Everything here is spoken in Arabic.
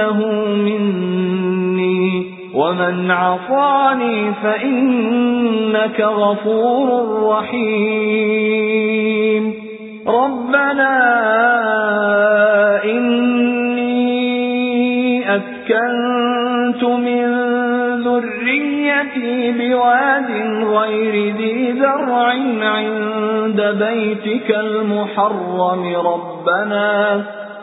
فَإِنَّهُ مِنِّي وَمَنْ عَصَانِي فَإِنَّكَ غَفُورٌ رَّحِيمٌ. رَبَّنَا إِنِّي أَسْكَنتُ مِن ذُرِّيَّتِي بِوَادٍ غَيْرِ ذِي زَرْعٍ عِندَ بَيْتِكَ الْمُحَرَّمِ. رَبَّنَا